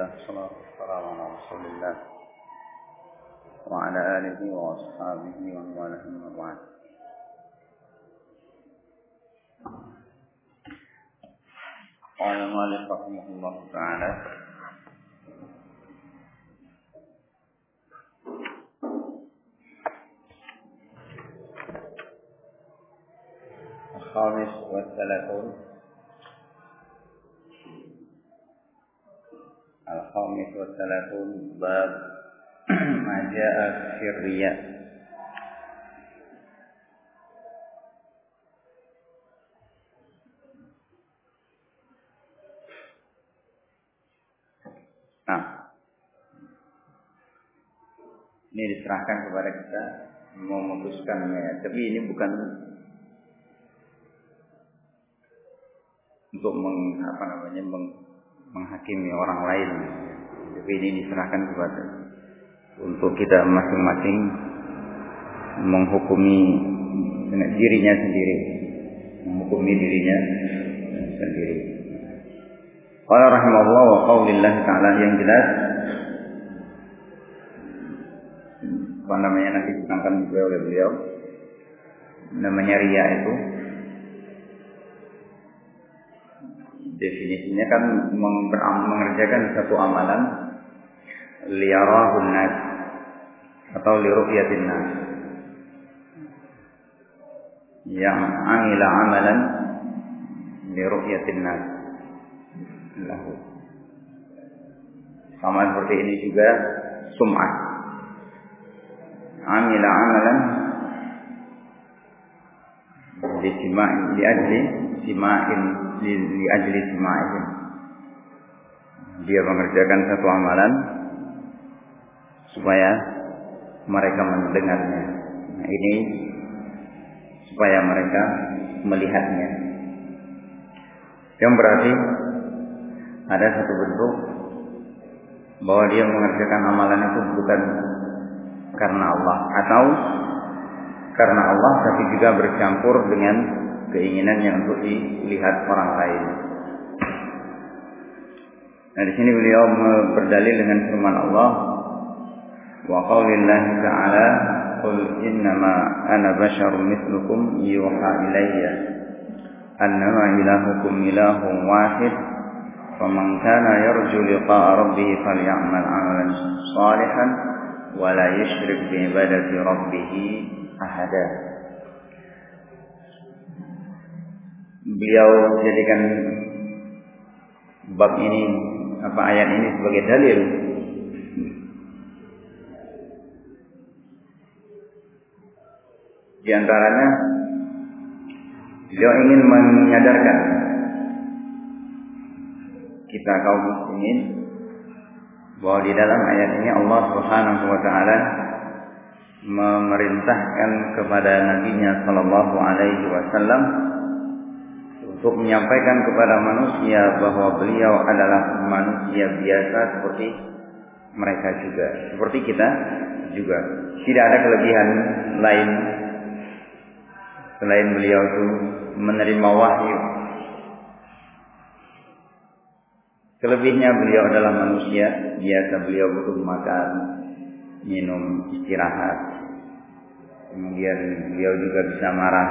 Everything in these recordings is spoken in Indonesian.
لله والصلاة والسلام على رسول الله وعلى آله وأصحابه ومن والاه أما بعد. قال المؤلف رحمه الله تعالى الخامس والثلاثون Al-Khamis wa Salatun Bab Maja'a Firriya Nah. Ini diserahkan kepada kita Memutuskannya ya. Tapi ini bukan Untuk meng, apa namanya meng, menghakimi orang lain. Tapi ini diserahkan kepada untuk kita masing-masing menghukumi dirinya sendiri, menghukumi dirinya sendiri. Qala rahimahullah wa qaulillah ta'ala yang jelas. Apa namanya? Nanti ditangkan juga oleh beliau. Namanya ria itu definisinya kan mengerjakan satu amalan. Liyarahun nas. Atau liru'yatin nas. Yang amila amalan liru'yatin nas. Lahu. Sama seperti ini juga sum'ah. Amila amalan di sima'in di ajli sima'in di ajli sima'in dia mengerjakan satu amalan supaya mereka mendengarnya. Nah, ini supaya mereka melihatnya. Yang berarti ada satu bentuk bahwa dia mengerjakan amalan itu bukan karena Allah atau karena Allah tapi juga bercampur dengan keinginannya untuk dilihat orang lain. Nah di sini beliau berdalil dengan firman Allah wa qaulillah ta'ala qul innama ana basharun mithlukum yuha ilayya annama ilahukum ilahun wahid faman kana yarju liqa'a rabbih falyamal 'amalan salihan wa la yusyrik bi ibadati rabbih ahada beliau jadikan bab ini apa ayat ini sebagai dalil. Di antaranya beliau ingin menyadarkan kita kaum muslimin bahwa di dalam ayat ini Allah Subhanahu wa taala memerintahkan kepada nabinya sallallahu alaihi wasallam untuk menyampaikan kepada manusia bahwa beliau adalah manusia biasa seperti mereka juga, seperti kita juga. Tidak ada kelebihan lain selain beliau itu menerima wahyu. Kelebihnya beliau adalah manusia biasa, beliau butuh makan, minum, istirahat. Kemudian beliau juga bisa marah,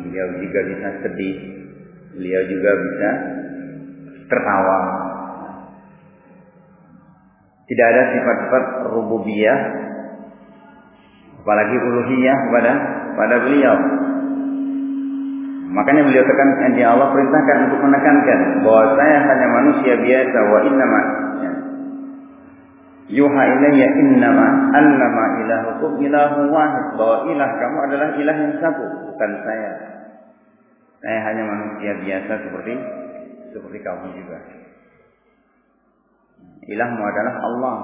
beliau juga bisa sedih, beliau juga bisa tertawa. Tidak ada sifat-sifat rububiyah apalagi uluhiyah pada pada beliau. Makanya beliau tekankan di Allah perintahkan untuk menekankan bahwa saya hanya manusia biasa wa innama yuha ilayya innama annama ilahukum ilahu wahid bahwa ilah kamu adalah ilah yang satu bukan saya saya hanya manusia biasa seperti seperti kamu juga. Ilahmu adalah Allah.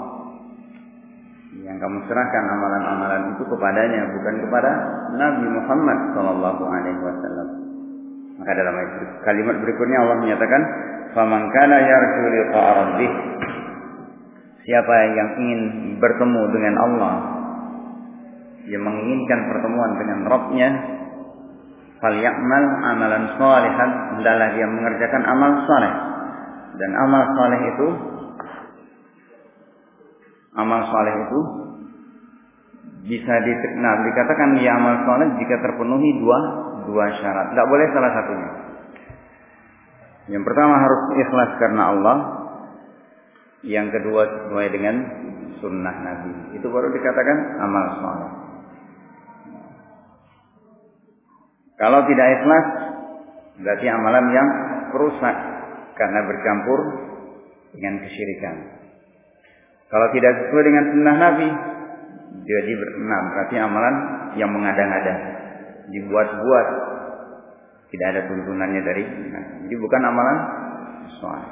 Yang kamu serahkan amalan-amalan itu kepadanya bukan kepada Nabi Muhammad Shallallahu Alaihi Wasallam. Maka dalam kalimat berikutnya Allah menyatakan faman kana yarju rabbih Siapa yang ingin bertemu dengan Allah, yang menginginkan pertemuan dengan Rabbnya, falyamal amalan salihan, hendaklah dia mengerjakan amal saleh. Dan amal saleh itu amal soleh itu bisa nah, dikatakan ya amal soleh jika terpenuhi dua dua syarat. Tidak boleh salah satunya. Yang pertama harus ikhlas karena Allah. Yang kedua sesuai dengan sunnah Nabi. Itu baru dikatakan amal soleh. Kalau tidak ikhlas, berarti amalan yang rusak karena bercampur dengan kesyirikan. Kalau tidak sesuai dengan sunnah Nabi, jadi berenam. Berarti amalan yang mengada-ngada, dibuat-buat, tidak ada tuntunannya dari Nabi. Jadi bukan amalan sesuai.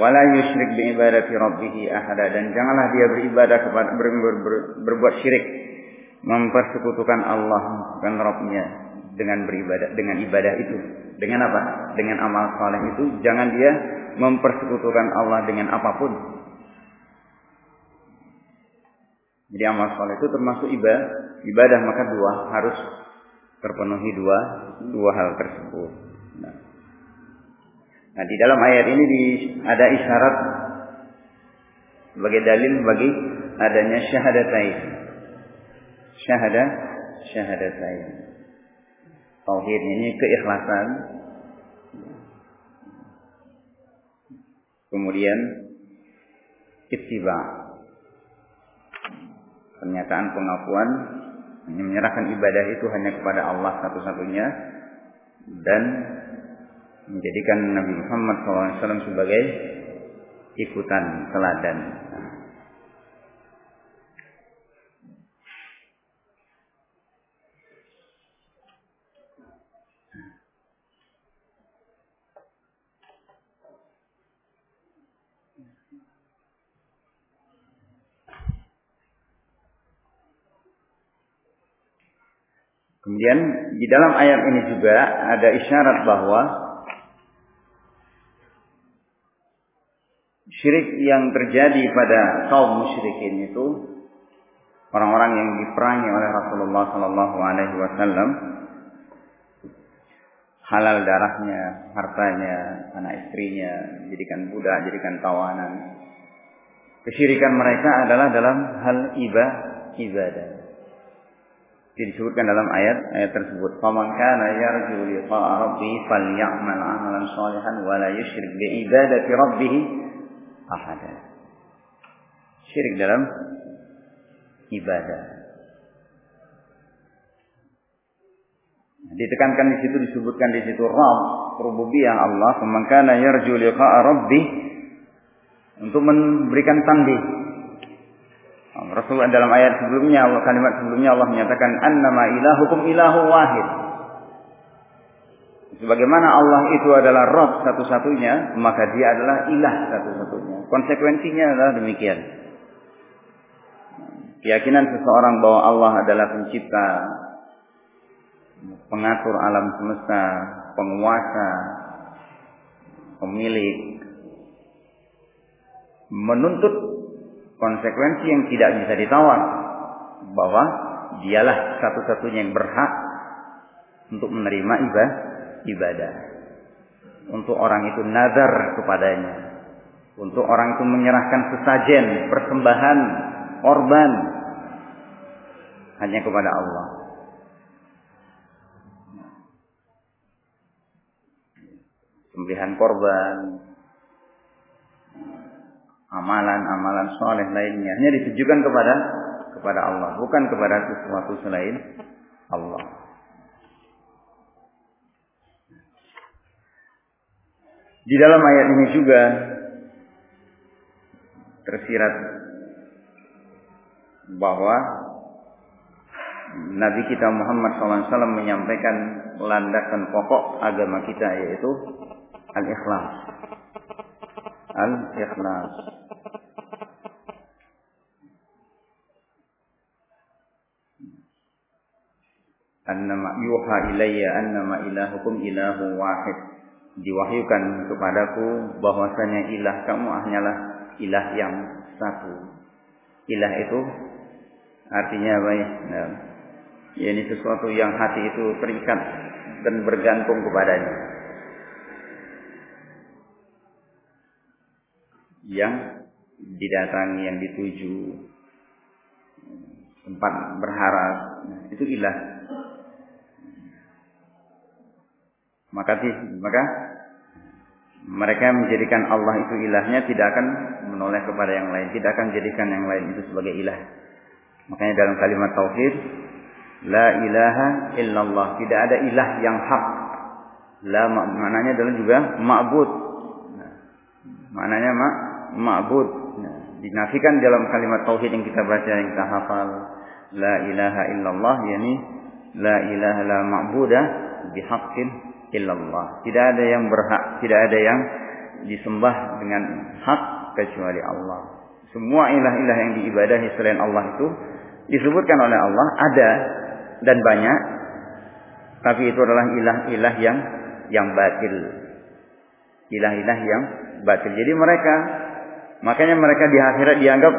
Wala yusyrik bi ibadati rabbih ahada dan janganlah dia beribadah kepada ber, ber, ber, berbuat syirik mempersekutukan Allah dan Rabbnya dengan beribadah dengan ibadah itu. Dengan apa? Dengan amal saleh itu. Jangan dia mempersekutukan Allah dengan apa pun. Jadi amal saleh itu termasuk ibadah. Ibadah maka dua harus terpenuhi dua dua hal tersebut. Nah, nah di dalam ayat ini di, ada isyarat sebagai dalil bagi adanya syahadatain syahadah syahadatain. Tauhid ini keikhlasan. Kemudian ittiba. Pernyataan pengakuan menyerahkan ibadah itu hanya kepada Allah satu-satunya dan menjadikan Nabi Muhammad SAW sebagai ikutan teladan. Kemudian di dalam ayat ini juga ada isyarat bahwa syirik yang terjadi pada kaum musyrikin itu orang-orang yang diperangi oleh Rasulullah Sallallahu Alaihi Wasallam halal darahnya, hartanya, anak istrinya, jadikan budak, jadikan tawanan. Kesyirikan mereka adalah dalam hal ibadah disebutkan dalam ayat ayat tersebut. Faman kana yarju liqa'a rabbih falyamal 'amalan shalihan wa la yusyrik bi ibadati rabbih ahada. Syirik dalam ibadah. Ditekankan di situ disebutkan di situ Rabb rububiyah Allah. Faman kana yarju liqa'a rabbih untuk memberikan tanding Rasulullah dalam ayat sebelumnya Allah kalimat sebelumnya Allah menyatakan annama ilahukum ilahu wahid. Sebagaimana Allah itu adalah Rob satu-satunya, maka dia adalah ilah satu-satunya. Konsekuensinya adalah demikian. Keyakinan seseorang bahwa Allah adalah pencipta, pengatur alam semesta, penguasa, pemilik, menuntut konsekuensi yang tidak bisa ditawar bahwa dialah satu-satunya yang berhak untuk menerima ibadah. Untuk orang itu nazar kepadanya. Untuk orang itu menyerahkan sesajen, persembahan, korban hanya kepada Allah. Sembelihan korban, amalan-amalan soleh lainnya hanya ditujukan kepada kepada Allah, bukan kepada sesuatu selain Allah. Di dalam ayat ini juga tersirat bahwa Nabi kita Muhammad SAW menyampaikan landasan pokok agama kita yaitu al-ikhlas. Al-ikhlas. annama yuha ilayya annama ilahukum ilahu wahid. Diwahyukan kepadaku bahwasanya ilah kamu hanyalah ilah yang satu. Ilah itu artinya apa ya? Nah, ya ini sesuatu yang hati itu terikat dan bergantung kepadanya yang didatangi, yang dituju, tempat berharap, nah, itu ilah. Maka maka mereka menjadikan Allah itu ilahnya tidak akan menoleh kepada yang lain, tidak akan menjadikan yang lain itu sebagai ilah. Makanya dalam kalimat tauhid la ilaha illallah, tidak ada ilah yang hak. La maknanya adalah juga ma'bud. Nah, maknanya ma ma'bud. Nah, dinafikan dalam kalimat tauhid yang kita baca yang kita hafal la ilaha illallah yakni la ilaha la ma'budah bihaqqin illallah. Tidak ada yang berhak, tidak ada yang disembah dengan hak kecuali Allah. Semua ilah-ilah yang diibadahi selain Allah itu disebutkan oleh Allah ada dan banyak, tapi itu adalah ilah-ilah yang yang batil. Ilah-ilah yang batil. Jadi mereka makanya mereka di akhirat dianggap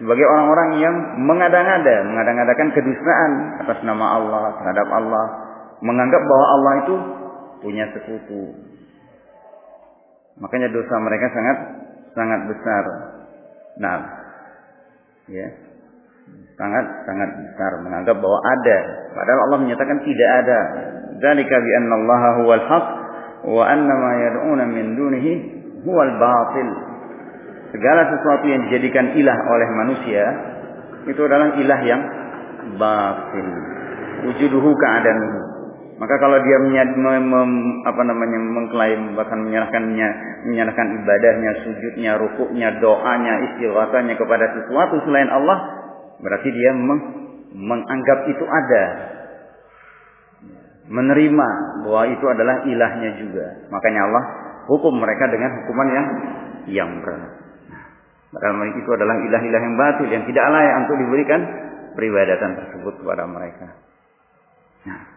sebagai orang-orang yang mengada-ngada, mengada-ngadakan kedustaan atas nama Allah terhadap Allah, menganggap bahwa Allah itu punya sekutu. Makanya dosa mereka sangat sangat besar. Nah, ya, sangat sangat besar menganggap bahwa ada, padahal Allah menyatakan tidak ada. Dzalika bi Allah huwal haq wa anna ma yad'una min dunihi huwal batil. Segala sesuatu yang dijadikan ilah oleh manusia itu adalah ilah yang batil. Wujuduhu keadaannya. Maka kalau dia menyad, mem, apa namanya mengklaim bahkan menyerahkan menyerahkan ibadahnya, sujudnya, rukuknya, doanya, istighatsanya kepada sesuatu selain Allah, berarti dia meng, menganggap itu ada. Menerima bahwa itu adalah ilahnya juga. Makanya Allah hukum mereka dengan hukuman yang yang berat. Padahal itu adalah ilah-ilah yang batil yang tidak layak untuk diberikan peribadatan tersebut kepada mereka. Nah,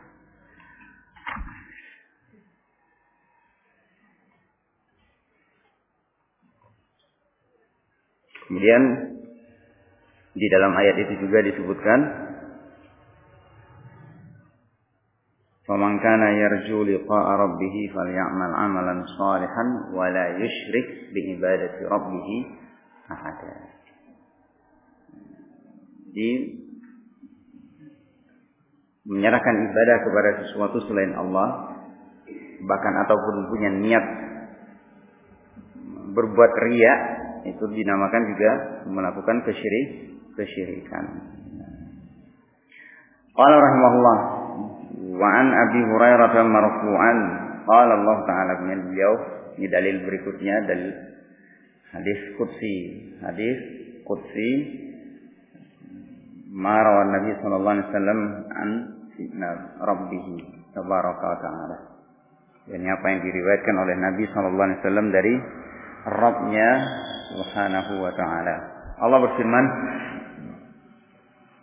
Kemudian di dalam ayat itu juga disebutkan فَمَنْ كَانَ يَرْجُو لِقَاءَ رَبِّهِ فَلْيَعْمَلْ عَمَلًا صَالِحًا وَلَا يُشْرِكْ بِعِبَادَةِ رَبِّهِ ada. Di menyerahkan ibadah kepada sesuatu selain Allah bahkan ataupun punya niat berbuat ria itu dinamakan juga melakukan kesyirik kesyirikan. Qala rahimahullah wa an Abi Hurairah marfu'an qala Allah taala beliau ini dalil berikutnya dalil hadis qudsi hadis qudsi marawan Nabi sallallahu alaihi wasallam an rabbih tabaraka taala. Ini apa yang diriwayatkan oleh Nabi sallallahu alaihi wasallam dari Rabbnya Subhanahu wa taala. Allah berfirman,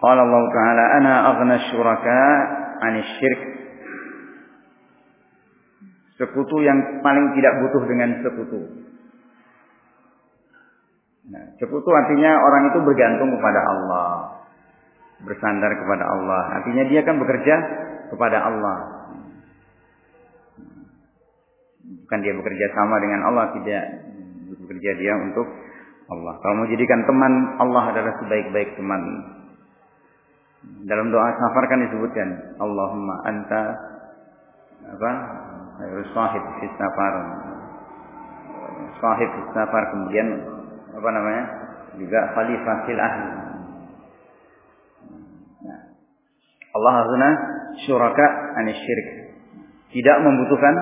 Qala Allah Ta'ala, "Ana aghna syuraka 'anil syirk." Sekutu yang paling tidak butuh dengan sekutu. Nah, sekutu artinya orang itu bergantung kepada Allah. Bersandar kepada Allah. Artinya dia akan bekerja kepada Allah. Bukan dia bekerja sama dengan Allah, tidak bekerja dia untuk Allah. Kalau mau jadikan teman, Allah adalah sebaik-baik teman. Dalam doa safar kan disebutkan, Allahumma anta apa? Sahib fi safar. Sahib kemudian apa namanya? Juga khalifah fil ahli. Nah. Allah azna syuraka anisyirik. Tidak membutuhkan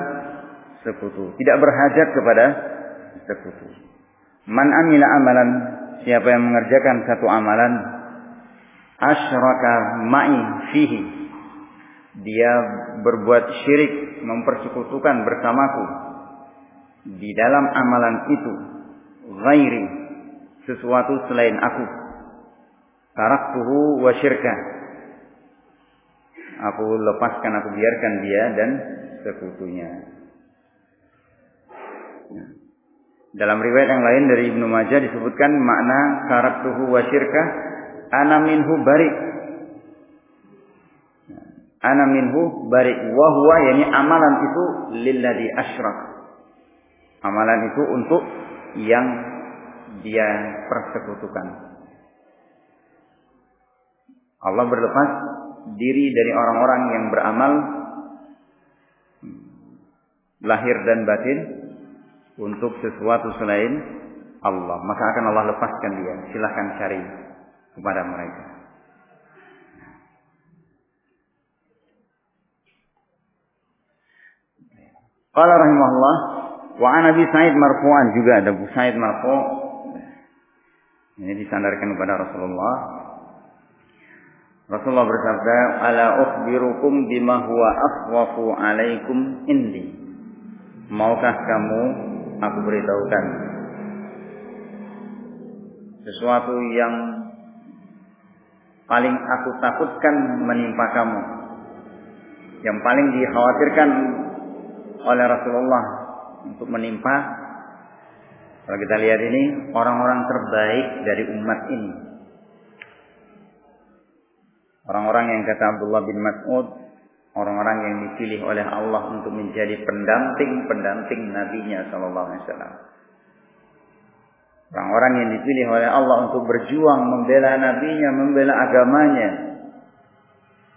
sekutu, tidak berhajat kepada sekutu. Man amila amalan, siapa yang mengerjakan satu amalan, asyraka ma'i fihi. Dia berbuat syirik, mempersekutukan bersamaku di dalam amalan itu ghairi sesuatu selain aku taraktuhu wa syirka aku lepaskan aku biarkan dia dan sekutunya nah. Dalam riwayat yang lain dari Ibnu Majah disebutkan makna karaktuhu wa syirkah ana minhu bari. Ana minhu bari wa huwa yani amalan itu lilladzi asyrak. Amalan itu untuk yang dia persekutukan. Allah berlepas diri dari orang-orang yang beramal lahir dan batin untuk sesuatu selain Allah. Maka akan Allah lepaskan dia. Silahkan cari kepada mereka. Qala rahimahullah wa an Abi Sa'id marfu'an juga ada Abu Sa'id marfu' ini disandarkan kepada Rasulullah. Rasulullah bersabda ala ukhbirukum bima huwa akhwafu alaikum indi. Maukah kamu aku beritahukan sesuatu yang paling aku takutkan menimpa kamu yang paling dikhawatirkan oleh Rasulullah untuk menimpa kalau kita lihat ini orang-orang terbaik dari umat ini. Orang-orang yang kata Abdullah bin Mas'ud, orang-orang yang dipilih oleh Allah untuk menjadi pendamping-pendamping nabinya sallallahu alaihi wasallam. Orang-orang yang dipilih oleh Allah untuk berjuang membela nabinya, membela agamanya,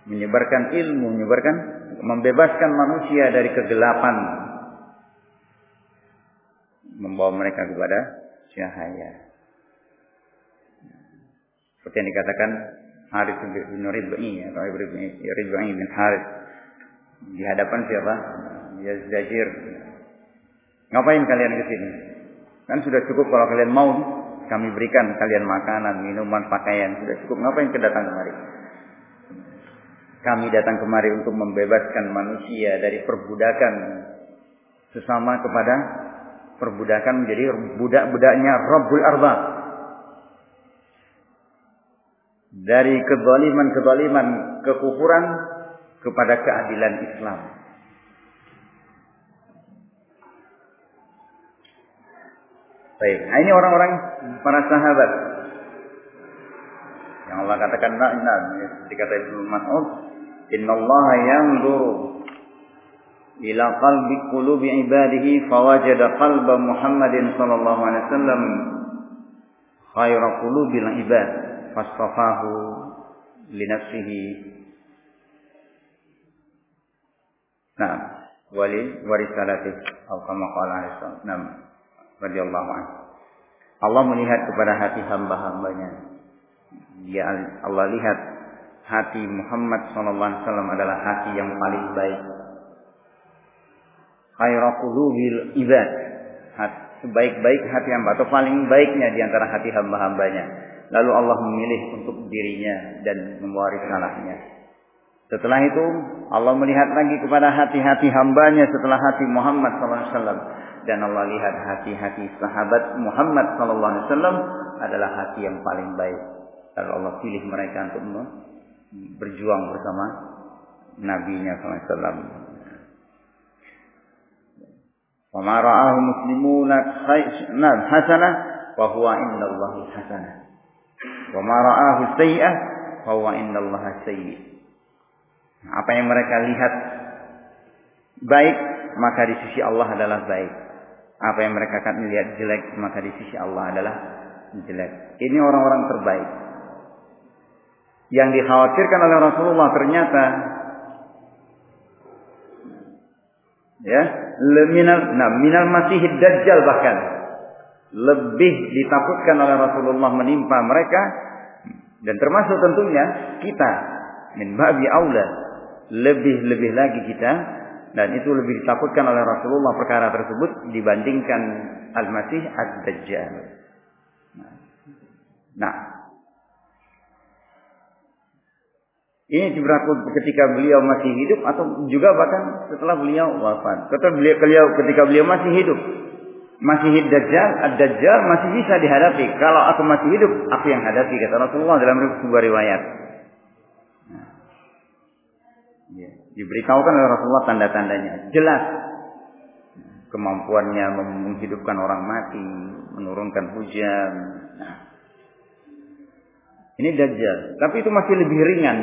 menyebarkan ilmu, menyebarkan membebaskan manusia dari kegelapan membawa mereka kepada cahaya seperti yang dikatakan Harith bin Rib'i atau Rib'i bin Harith di hadapan siapa? Yazjir. Ngapain kalian ke sini? Kan sudah cukup kalau kalian mau kami berikan kalian makanan, minuman, pakaian. Sudah cukup. Ngapain kedatang kemari? Kami datang kemari untuk membebaskan manusia dari perbudakan sesama kepada perbudakan menjadi budak-budaknya Rabbul Arba. Dari kezaliman-kezaliman kekufuran kepada keadilan Islam. Baik, nah ini orang-orang para sahabat yang Allah katakan nah dikata Ibnu Mas'ud Innallaha yanzuru ila qalbi qulubi ibadihi fawajada qalba Muhammadin sallallahu alaihi wasallam khayra qulubil ibad fastafahu li nafsihi Nah, wali warisalati atau kama qala alaihi wasallam radhiyallahu anhu Allah melihat kepada hati hamba-hambanya. Dia Allah lihat hati Muhammad SAW adalah hati yang paling baik. Ibad. Sebaik-baik hati hamba atau paling baiknya di antara hati hamba-hambanya. Lalu Allah memilih untuk dirinya dan mewaris salahnya. Setelah itu Allah melihat lagi kepada hati-hati hambanya setelah hati Muhammad SAW dan Allah lihat hati-hati sahabat Muhammad SAW adalah hati yang paling baik. Lalu Allah pilih mereka untuk berjuang bersama Nabi-Nya SAW. Wa ma ra'ahu muslimuna khairan hasanah wa huwa indallahi hasanah. Wa ma ra'ahu sayyi'ah fa huwa indallaha sayyi'. Apa yang mereka lihat baik maka di sisi Allah adalah baik. Apa yang mereka akan lihat jelek maka di sisi Allah adalah jelek. Ini orang-orang terbaik. Yang dikhawatirkan oleh Rasulullah ternyata ya minal nah minal masih dajjal bahkan. Lebih ditakutkan oleh Rasulullah menimpa mereka. Dan termasuk tentunya kita. Min babi aula. Lebih-lebih lagi kita. Dan itu lebih ditakutkan oleh Rasulullah perkara tersebut dibandingkan Al-Masih Ad-Dajjal. Nah, Ini berlaku ketika beliau masih hidup atau juga bahkan setelah beliau wafat. Ketika beliau, beliau ketika beliau masih hidup, masih Dajjal, Ad-Dajjal masih bisa dihadapi. Kalau aku masih hidup, aku yang hadapi kata Rasulullah dalam sebuah riwayat. Nah. Ya. Diberitahukan oleh Rasulullah tanda-tandanya. Jelas kemampuannya menghidupkan orang mati, menurunkan hujan. Nah. Ini Dajjal. Tapi itu masih lebih ringan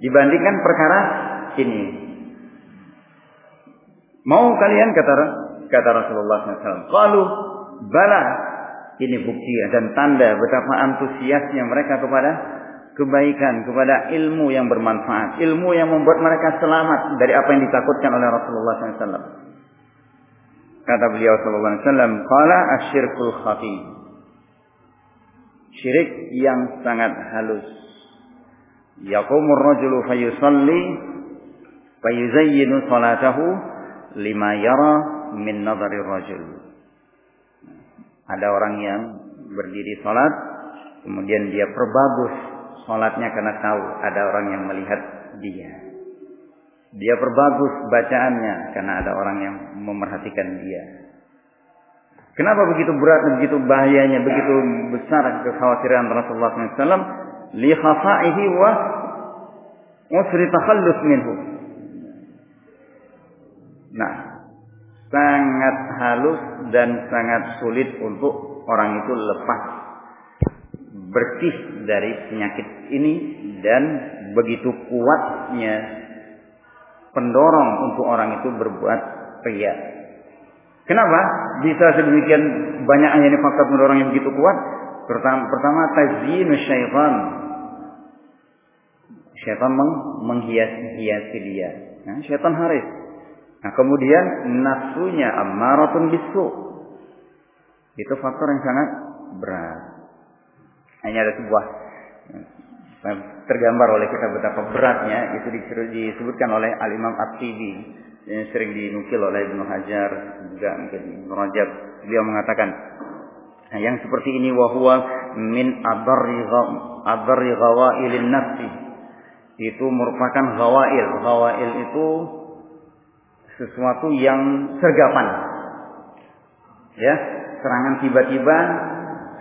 dibandingkan perkara ini. Mau kalian kata kata Rasulullah SAW. Kalau bala ini bukti dan tanda betapa antusiasnya mereka kepada kebaikan, kepada ilmu yang bermanfaat, ilmu yang membuat mereka selamat dari apa yang ditakutkan oleh Rasulullah SAW. Kata beliau Wasallam, "Qala asyirkul khafi." Syirik yang sangat halus. Yaqumur rajulu fayusalli fayuzayyinu salatahu lima yara min nadari rajul. Ada orang yang berdiri salat, kemudian dia perbagus salatnya karena tahu ada orang yang melihat dia. Dia perbagus bacaannya karena ada orang yang memerhatikan dia. Kenapa begitu berat begitu bahayanya, begitu besar kekhawatiran Rasulullah SAW? Li khafaihi wa usri takhallus minhu. Nah, sangat halus dan sangat sulit untuk orang itu lepas bersih dari penyakit ini dan begitu kuatnya pendorong untuk orang itu berbuat ria. Kenapa bisa sedemikian banyaknya ini faktor pendorong yang begitu kuat? Pertama, pertama tazyin syaitan. Syaitan menghias-hiasi dia. Nah, syaitan haris Nah, kemudian nafsunya ammaratun bisu. Itu faktor yang sangat berat. Hanya ada sebuah tergambar oleh kita betapa beratnya itu disebutkan oleh Al Imam At-Tibi yang sering dinukil oleh Ibnu Hajar juga mungkin Ibnu beliau mengatakan nah, yang seperti ini wahwa min adarri adarri ghawailin nafsi itu merupakan ghawail ghawail itu sesuatu yang sergapan. Ya, serangan tiba-tiba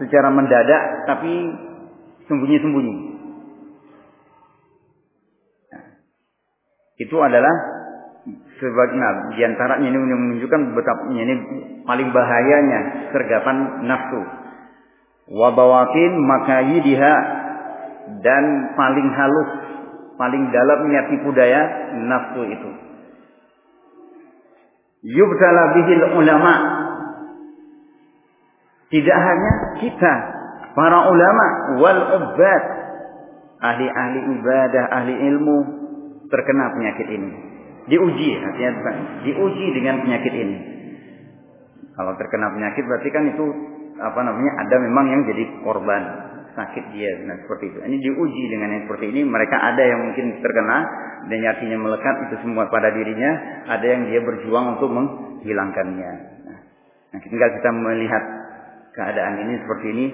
secara mendadak tapi sembunyi-sembunyi. Nah, itu adalah sebagai nah, di antaranya ini menunjukkan betapa ini paling bahayanya sergapan nafsu. Wabawakin makayidiha dan paling halus, paling dalamnya tipu daya nafsu itu yubtala bihil ulama. Tidak hanya kita, para ulama wal ubbad, ahli-ahli ibadah, ahli ilmu terkena penyakit ini. Diuji, artinya diuji dengan penyakit ini. Kalau terkena penyakit berarti kan itu apa namanya ada memang yang jadi korban sakit dia nah seperti itu. Ini diuji dengan yang seperti ini. Mereka ada yang mungkin terkena dan yakinnya melekat itu semua pada dirinya. Ada yang dia berjuang untuk menghilangkannya. Nah, tinggal kita melihat keadaan ini seperti ini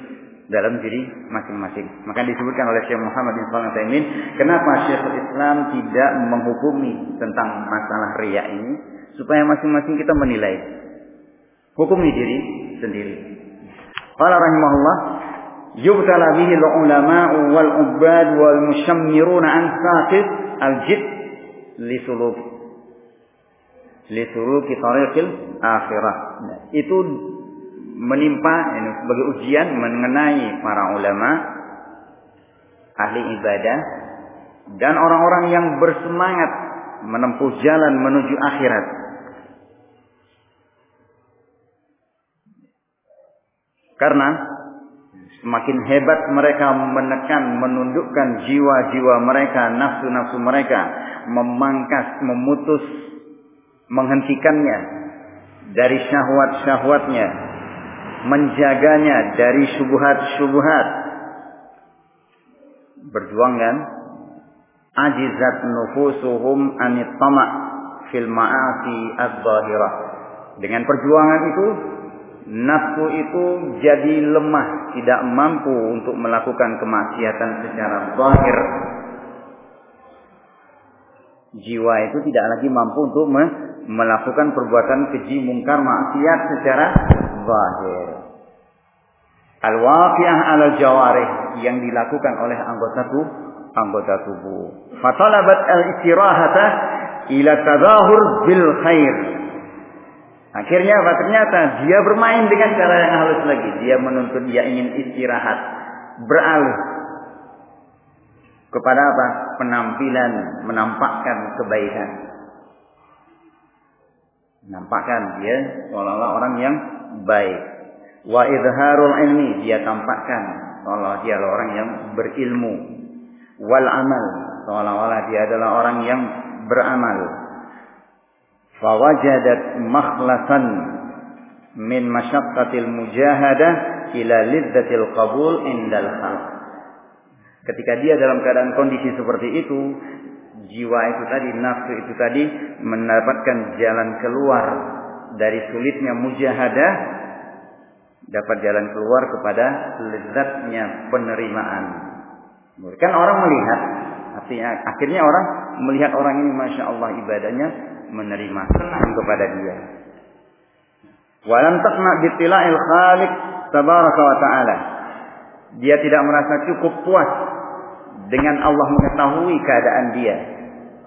dalam diri masing-masing. Maka disebutkan oleh Syekh Muhammad bin Shalih Al kenapa Syekh Islam tidak menghukumi tentang masalah riya ini supaya masing-masing kita menilai. Hukumi diri sendiri. Qala rahimahullah yubtala bihi al-ulama'u wal ubbad wal mushammiruna an saqit al-jid li suluk li suluki tariqil akhirah. Itu menimpa ini sebagai ujian mengenai para ulama ahli ibadah dan orang-orang yang bersemangat menempuh jalan menuju akhirat. Karena Semakin hebat mereka menekan, menundukkan jiwa-jiwa mereka, nafsu-nafsu mereka, memangkas, memutus, menghentikannya dari syahwat-syahwatnya, menjaganya dari syubhat-syubhat. Berjuang kan? Ajizat nufusuhum anit fil ma'asi az-zahirah. Dengan perjuangan itu nafsu itu jadi lemah, tidak mampu untuk melakukan kemaksiatan secara zahir. Jiwa itu tidak lagi mampu untuk melakukan perbuatan keji mungkar maksiat secara zahir. Al-waqi'ah ala jawarih yang dilakukan oleh anggota tubuh, anggota tubuh. Fatalabat al-istirahata ila tadahur bil khair Akhirnya apa? Ternyata dia bermain dengan cara yang halus lagi. Dia menuntut, dia ingin istirahat. Beralih. Kepada apa? Penampilan, menampakkan kebaikan. Menampakkan dia seolah-olah orang yang baik. Wa idharul ilmi dia tampakkan seolah dia adalah orang yang berilmu. Wal amal seolah-olah dia adalah orang yang beramal. Fawajadat makhlasan min masyaqqatil mujahadah ila lidzatil qabul indal khalq. Ketika dia dalam keadaan kondisi seperti itu, jiwa itu tadi, nafsu itu tadi mendapatkan jalan keluar dari sulitnya mujahadah dapat jalan keluar kepada lezatnya penerimaan. Kan orang melihat, artinya akhirnya orang melihat orang ini masya Allah ibadahnya menerima senang kepada dia. Walam taqna bitila'il khaliq tabaraka wa ta'ala. Dia tidak merasa cukup puas dengan Allah mengetahui keadaan dia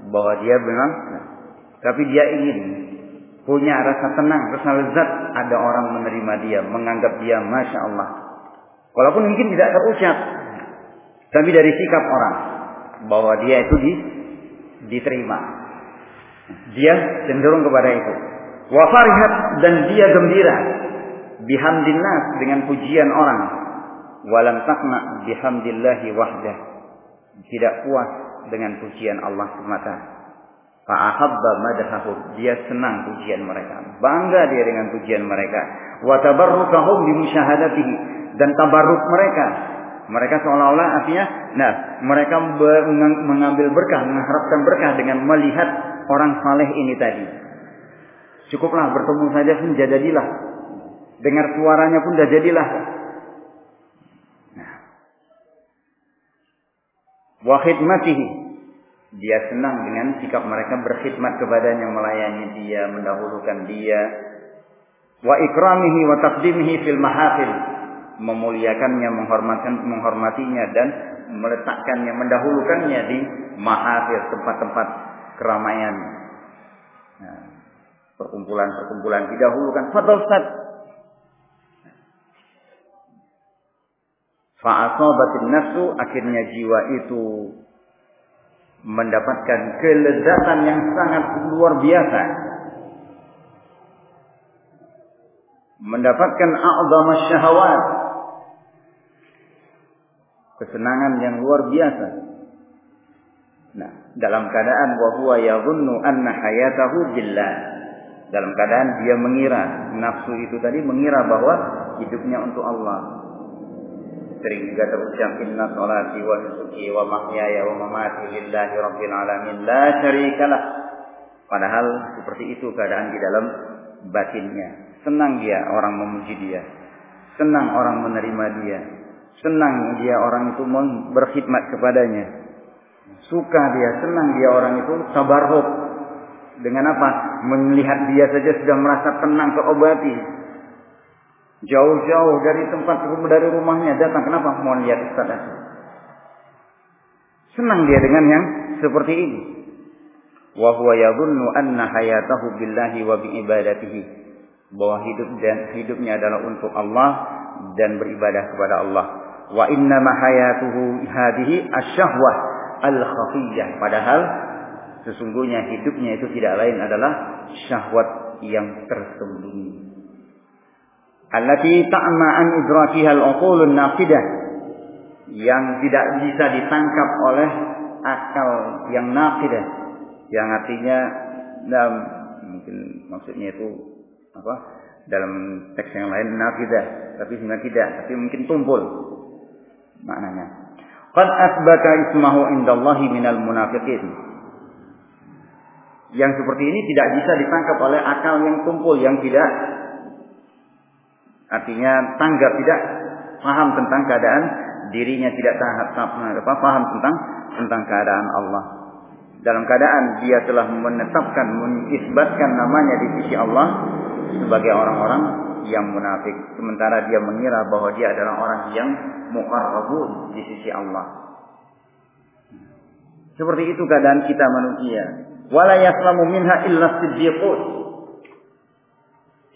bahwa dia memang tapi dia ingin punya rasa tenang, rasa lezat ada orang menerima dia, menganggap dia masya Allah. Walaupun mungkin tidak terucap, tapi dari sikap orang bahwa dia itu di, diterima. Dia cenderung kepada itu. Wafarihat dan dia gembira bihamdillah dengan pujian orang. Walam takna bihamdillahi wahdah. Tidak puas dengan pujian Allah semata. Fa'ahabba madahahum. Dia senang pujian mereka. Bangga dia dengan pujian mereka. Wa tabarrukahum bimusyahadatihi. Dan tabarruk mereka. Mereka seolah-olah artinya, nah, mereka mengambil berkah, mengharapkan berkah dengan melihat orang saleh ini tadi. Cukuplah bertemu saja pun jadilah. Dengar suaranya pun jadilah. Nah. Wa khidmatihi dia senang dengan sikap mereka berkhidmat kepadanya, melayani dia, mendahulukan dia. Wa ikramihi wa taqdimihi fil mahafil. Memuliakannya, menghormatkan, menghormatinya dan meletakkannya, mendahulukannya di mahafil, tempat-tempat keramaian. Nah, perkumpulan-perkumpulan didahulukan. Fadl Ustaz. Fa'asabatin nafsu akhirnya jiwa itu mendapatkan kelezatan yang sangat luar biasa. Mendapatkan a'zam syahwat. Kesenangan yang luar biasa. Nah, dalam keadaan wa huwa yadhunnu anna hayatahu billah. Dalam keadaan dia mengira, nafsu itu tadi mengira bahwa hidupnya untuk Allah sering juga terucap inna salati wa nusuki wa mahyaya wa mamati lillahi rabbil alamin. La syarikalah padahal seperti itu keadaan di dalam batinnya. Senang dia orang memuji dia. Senang orang menerima dia. Senang dia orang itu berkhidmat kepadanya. Suka dia senang dia orang itu tabarruk dengan apa? Melihat dia saja sudah merasa tenang terobati Jauh-jauh dari tempat dari rumahnya datang. Kenapa? Mau lihat Ustaz itu. Senang dia dengan yang seperti ini. Wa huwa yadhunnu anna hayatahu billahi wa bi ibadatihi. Bahwa hidup dan hidupnya adalah untuk Allah dan beribadah kepada Allah. Wa inna ma hayatuhu hadhihi al-khafiyyah. Padahal sesungguhnya hidupnya itu tidak lain adalah syahwat yang tersembunyi allati ta'ma an idrakiha al-uqulun nafidah yang tidak bisa ditangkap oleh akal yang nafidah. Yang artinya dalam mungkin maksudnya itu apa dalam teks yang lain nafidah. Tapi sebenarnya tidak tapi mungkin tumpul maknanya. Qad asbata ismahu indallahi minal munafiqin. Yang seperti ini tidak bisa ditangkap oleh akal yang tumpul yang tidak Artinya tanggap tidak paham tentang keadaan dirinya tidak tahap apa paham tentang tentang keadaan Allah. Dalam keadaan dia telah menetapkan mengisbatkan namanya di sisi Allah sebagai orang-orang yang munafik sementara dia mengira bahwa dia adalah orang yang muqarrabun di sisi Allah. Seperti itu keadaan kita manusia. Wala yaslamu minha illa siddiqun.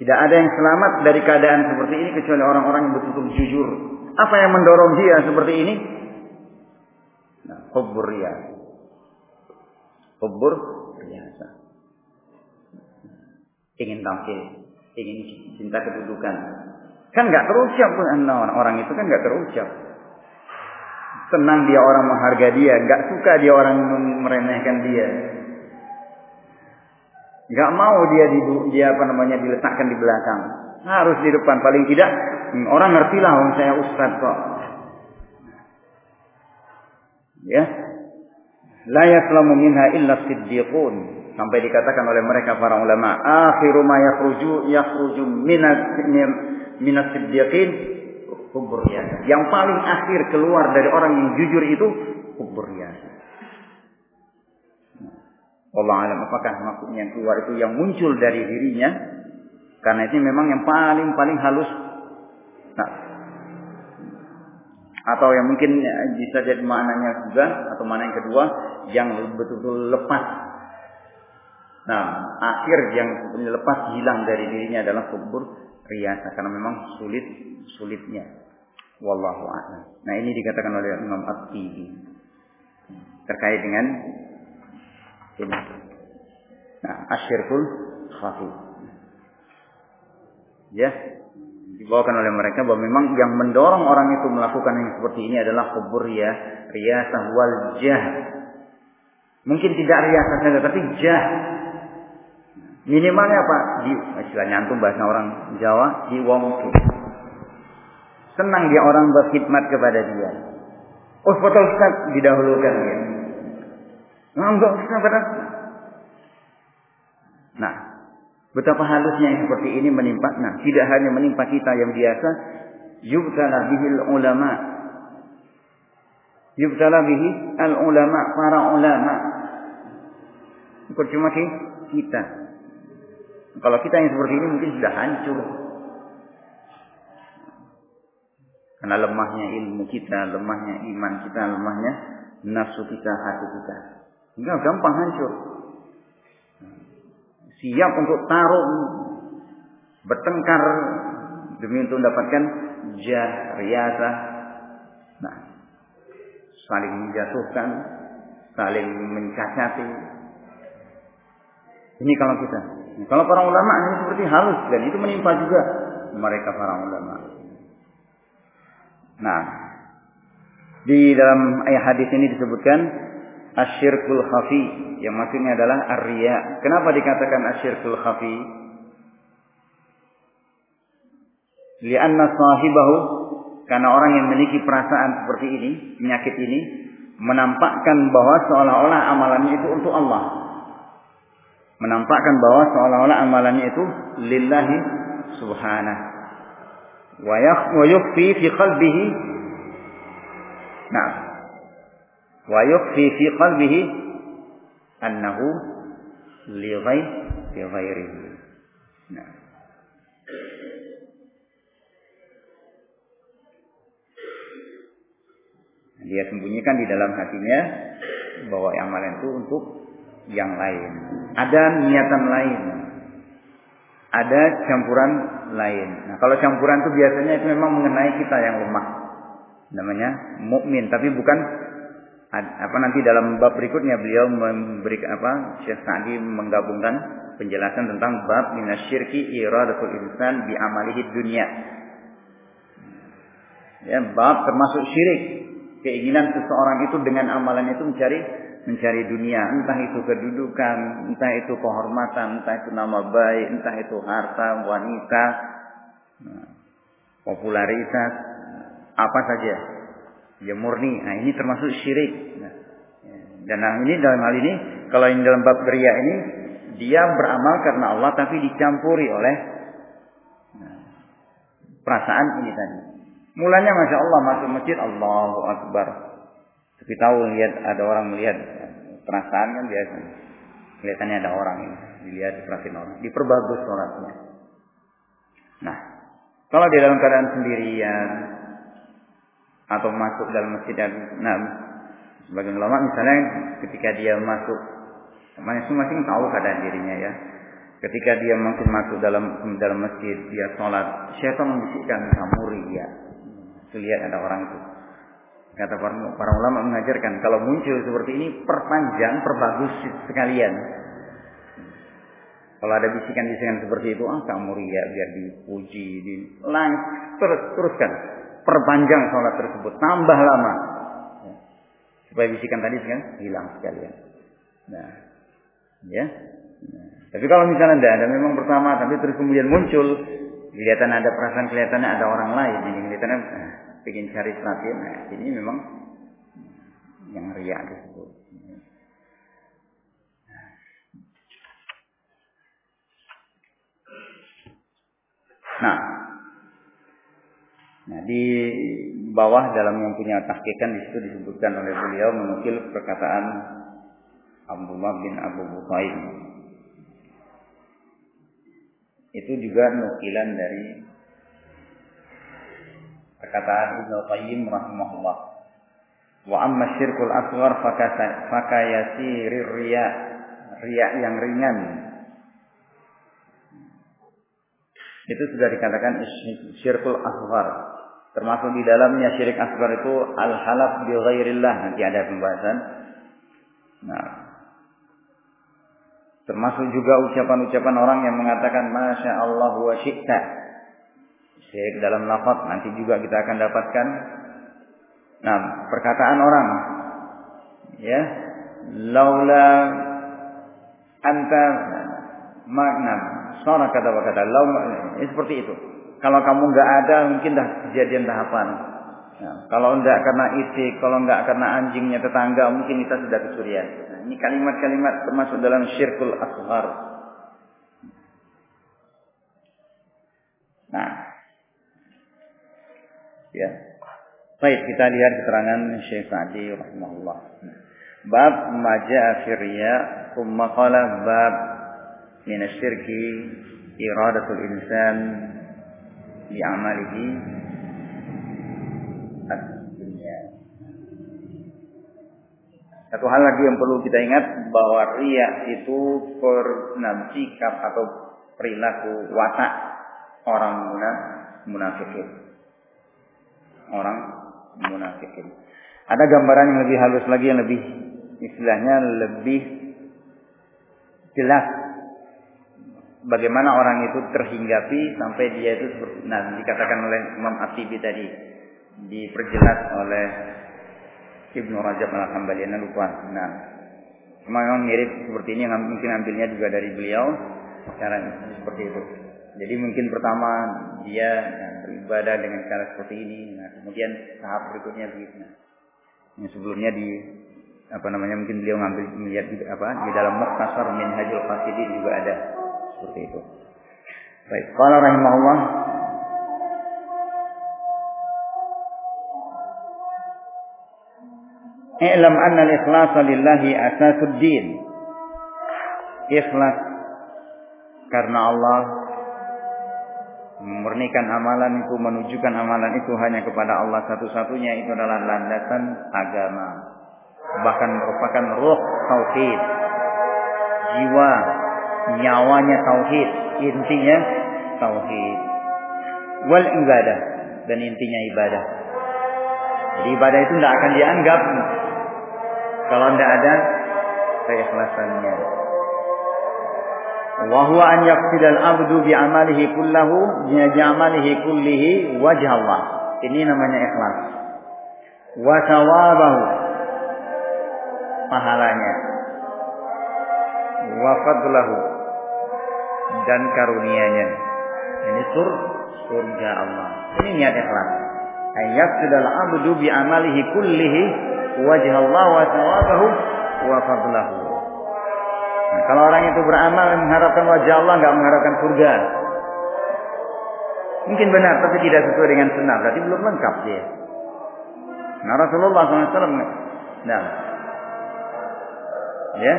Tidak ada yang selamat dari keadaan seperti ini kecuali orang-orang yang betul-betul jujur. Apa yang mendorong dia seperti ini? Nah, hubbur riya. Riasa. Ingin tampil, ingin cinta kedudukan, Kan nggak terucap nah, orang itu kan nggak terucap. Senang dia orang menghargai dia, nggak suka dia orang meremehkan dia. Nggak mau dia di dia apa namanya diletakkan di belakang. Harus di depan paling tidak hmm, orang ngertilah orang saya ustaz kok. Ya. La yaslamu minha illa siddiqun. Sampai dikatakan oleh mereka para ulama, akhiru ma yakhruju yakhruju minas minas siddiqin kubur Yang paling akhir keluar dari orang yang jujur itu kubur Allah alam. Apakah maksudnya yang keluar itu yang muncul dari dirinya? Karena itu memang yang paling paling halus. Nah, atau yang mungkin bisa jadi maknanya juga atau mana yang kedua yang betul-betul lepas. Nah akhir yang lepas hilang dari dirinya adalah kubur riasa. Karena memang sulit sulitnya. Wallahu a'lam. Nah ini dikatakan oleh Imam At-Tibi. Terkait dengan ini. Nah, asyirkul khafi. Ya, dibawakan oleh mereka bahwa memang yang mendorong orang itu melakukan yang seperti ini adalah kubur ya, riyasah wal jah. Mungkin tidak riyasah saja, tapi jah. Minimalnya apa? Di istilahnya antum bahasa orang Jawa, di wong Senang dia orang berkhidmat kepada dia. Oh, foto Ustaz didahulukan ya. Enggak usah. Nah, betapa halusnya yang seperti ini menimpa. Nah, tidak hanya menimpa kita yang biasa, yubtala bihil ulama. Yubtala bihi al ulama, para ulama. Percuma kita. Kalau kita yang seperti ini mungkin sudah hancur. Karena lemahnya ilmu kita, lemahnya iman kita, lemahnya nafsu kita, hati kita. Enggak gampang hancur. Siap untuk taruh bertengkar demi untuk mendapatkan jah riasa. Nah, saling menjatuhkan, saling mencacati. Ini kalau kita. Kalau para ulama ini seperti halus dan itu menimpa juga mereka para ulama. Nah, di dalam ayat hadis ini disebutkan asyirkul khafi yang maksudnya adalah arya. Kenapa dikatakan asyirkul khafi? Lianna sahibahu karena orang yang memiliki perasaan seperti ini, penyakit ini menampakkan bahwa seolah-olah amalannya itu untuk Allah. Menampakkan bahwa seolah-olah amalannya itu lillahi subhanah. Wa yukhfi fi qalbihi Nah, wa yukhfi fi qalbihi annahu li ghairihi. Nah. Dia sembunyikan di dalam hatinya bahwa amalan itu untuk yang lain. Ada niatan lain. Ada campuran lain. Nah, kalau campuran itu biasanya itu memang mengenai kita yang lemah. Namanya mukmin, tapi bukan apa nanti dalam bab berikutnya beliau memberi apa Syekh Sa'di menggabungkan penjelasan tentang bab minasyirki iradatul insan bi amalihi dunia. Ya, bab termasuk syirik, keinginan seseorang itu dengan amalannya itu mencari mencari dunia, entah itu kedudukan, entah itu kehormatan, entah itu nama baik, entah itu harta, wanita, nah, popularitas, apa saja Ya murni. Nah ini termasuk syirik. Nah, ya. dan ini dalam hal ini, kalau ini dalam bab geria ini, dia beramal karena Allah tapi dicampuri oleh nah, perasaan ini tadi. Mulanya masya Allah masuk masjid Allahu Akbar. Tapi tahu lihat ada orang melihat perasaan kan biasa. Kelihatannya ada orang ini dilihat perhatian orang. Diperbagus sholatnya. Nah, kalau di dalam keadaan sendirian, atau masuk dalam masjid dan nah sebagian ulama misalnya ketika dia masuk masing-masing tahu keadaan dirinya ya. Ketika dia mungkin masuk dalam dalam masjid dia sholat syaitan membisikkan? Kamu ria itu lihat ada orang itu. Kata para, para ulama mengajarkan kalau muncul seperti ini perpanjang perbagus sekalian. Kalau ada bisikan-bisikan seperti itu, ah kamu ria biar dipuji, di lang terus teruskan, perpanjang sholat tersebut, tambah lama, ya. supaya bisikan tadi kan hilang sekalian. Nah, ya. Nah, tapi kalau misalnya tidak ada, memang pertama, tapi terus kemudian muncul, kelihatan ada perasaan, kelihatannya ada orang lain, ini kelihatannya eh, ingin cari perhatian, nah, ini memang yang ria tersebut. Nah, nah di bawah dalam yang punya tahqiqan di situ disebutkan oleh beliau menukil perkataan Abdullah bin Abu Bukhair. Itu juga nukilan dari perkataan Ibnu Qayyim rahimahullah. Wa amma syirkul asghar fakayasirir riya. Riya yang ringan itu sudah dikatakan syirkul asghar. Termasuk di dalamnya syirik asghar itu al-halaf bi ghairillah. Nanti ada pembahasan. Nah, termasuk juga ucapan-ucapan orang yang mengatakan Masya Allah wa syi'ta. Syirik dalam lafaz nanti juga kita akan dapatkan. Nah, perkataan orang ya, laula anta makna Sona kata kata lau ini seperti itu. Kalau kamu nggak ada mungkin dah kejadian tahapan. Nah, kalau enggak karena isi kalau enggak karena anjingnya tetangga mungkin kita sudah kecurian. Nah, ini kalimat-kalimat termasuk dalam syirkul akhbar. Nah. Ya. Baik, kita lihat keterangan Syekh Sa'di rahimahullah. Bab maja'a firya riya, qala bab min asyriki iradatul insan bi'amalihi dunia. Satu hal lagi yang perlu kita ingat bahwa ria itu pernah sikap atau perilaku watak orang munafikin. Orang munafikin. Ada gambaran yang lebih halus lagi yang lebih istilahnya lebih jelas bagaimana orang itu terhinggapi sampai dia itu nah dikatakan oleh Imam Atibi tadi diperjelas oleh Ibnu Rajab Al-Hambali. Nah, lupa. Nah memang mirip seperti ini mungkin ambilnya juga dari beliau cara seperti itu. Jadi mungkin pertama dia nah, beribadah dengan cara seperti ini nah kemudian tahap berikutnya begitu. Nah, yang sebelumnya di apa namanya mungkin beliau ngambil melihat apa di dalam Mukhtasar Minhajul Qasidin juga ada seperti itu. Baik, qala rahimahullah I'lam anna al-ikhlas lillahi asasud din. Ikhlas karena Allah memurnikan amalan itu, menunjukkan amalan itu hanya kepada Allah satu-satunya itu adalah landasan agama. Bahkan merupakan ruh tauhid, jiwa nyawanya tauhid, intinya tauhid. Wal ibadah dan intinya ibadah. Jadi ibadah itu tidak akan dianggap kalau tidak ada keikhlasannya. Wa huwa an yaqsidal abdu bi amalihi kullahu bi amalihi kullihi wajh Allah. Ini namanya ikhlas. Wa thawabahu pahalanya. Wa fadlahu dan karunia-Nya. Ini sur surga Allah. Ini niat ikhlas. Ayat sudah abdu bi amalihi kullihi wajah Allah wa thawabahu wa fadlahu. Nah, kalau orang itu beramal mengharapkan wajah Allah, nggak mengharapkan surga. Mungkin benar, tapi tidak sesuai dengan sunnah. Berarti belum lengkap dia. Nah Rasulullah SAW, nah, ya,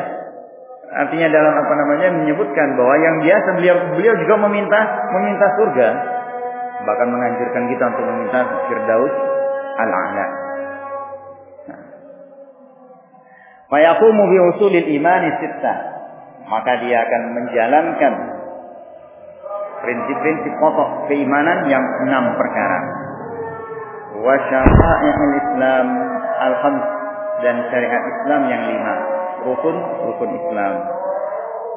Artinya dalam apa namanya menyebutkan bahwa yang biasa beliau beliau juga meminta meminta surga, bahkan menganjurkan kita untuk meminta firdaus al-a'la. Nah. Fayaqumu bi usulil imani. Maka dia akan menjalankan prinsip-prinsip pokok keimanan yang enam perkara. Wa Islam al-khams dan syariat Islam yang lima rukun rukun Islam.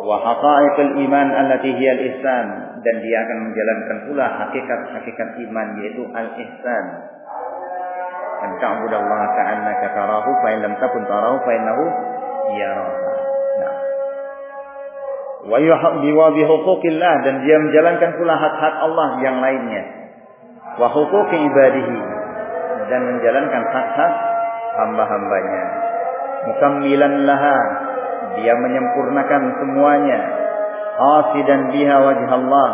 wa haqa'iqul iman allati hiya al-ihsan. Dan dia akan menjalankan pula hakikat-hakikat iman yaitu al-ihsan. An ta'budallaha ka'annaka tarahu fa in lam takun tarahu fa innahu yaraka nah. Wa yuhabbi bi huquqillah. Dan dia menjalankan pula hak-hak Allah yang lainnya. Wa huquqi ibadihi. Dan menjalankan hak-hak hamba-hambanya mukammilan laha. Dia menyempurnakan semuanya. Hasidan biha wajh Allah.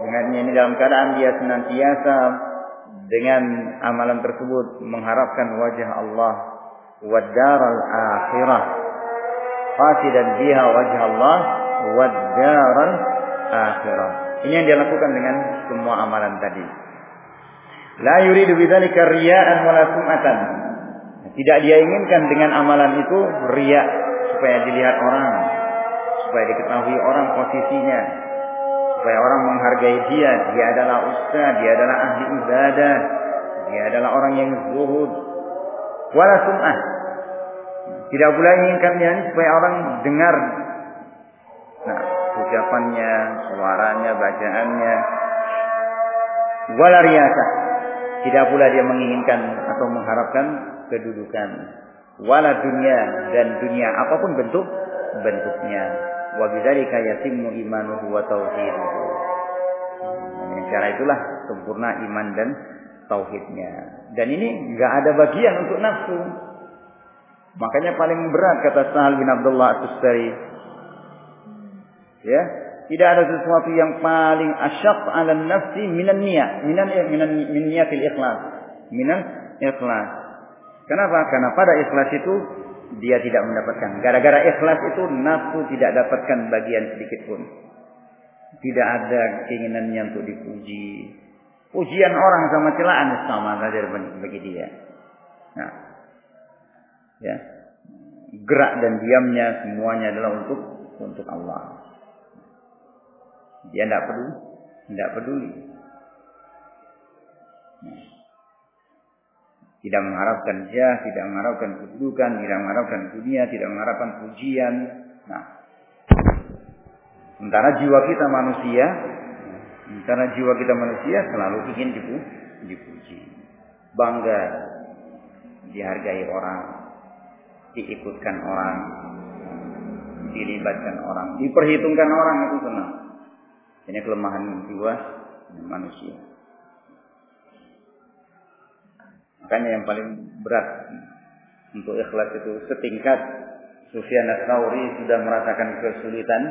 Dengannya ini dalam keadaan dia senantiasa dengan amalan tersebut mengharapkan wajah Allah. Wadaral akhirah. Hasidan biha wajh Allah. Wadaral akhirah. Ini yang dia lakukan dengan semua amalan tadi. La yuridu bidzalika riya'an wala sum'atan tidak dia inginkan dengan amalan itu riak supaya dilihat orang, supaya diketahui orang posisinya, supaya orang menghargai dia. Dia adalah ustaz, dia adalah ahli ibadah, dia adalah orang yang zuhud. Wala sum'ah. Tidak pula inginkannya ini supaya orang dengar nah, ucapannya, suaranya, bacaannya. Wala riyasa. Tidak pula dia menginginkan atau mengharapkan kedudukan. Wala dunia dan dunia apa pun bentuk bentuknya. Wa bidzalika yatimmu imanuhu wa tauhiduhu. Dengan cara itulah sempurna iman dan tauhidnya. Dan ini enggak ada bagian untuk nafsu. Makanya paling berat kata Sahal bin Abdullah At-Tustari ya tidak ada sesuatu yang paling asyaq ala nafsi minan niyat minan minan min niyatil ikhlas minan ikhlas Kenapa? Karena pada ikhlas itu dia tidak mendapatkan. Gara-gara ikhlas itu nafsu tidak dapatkan bagian sedikit pun. Tidak ada keinginannya untuk dipuji. Pujian orang sama celaan sama saja bagi dia. Nah, ya, gerak dan diamnya semuanya adalah untuk untuk Allah. Dia tidak peduli, tidak peduli. Tidak mengharapkan jah, tidak mengharapkan kedudukan, tidak mengharapkan dunia, tidak mengharapkan pujian. Nah, sementara jiwa kita manusia, sementara jiwa kita manusia selalu ingin dipuji, bangga, dihargai orang, diikutkan orang, dilibatkan orang, diperhitungkan orang itu senang. Ini kelemahan jiwa manusia. Makanya yang paling berat untuk ikhlas itu setingkat Sufyan Ats-Tsauri sudah merasakan kesulitan.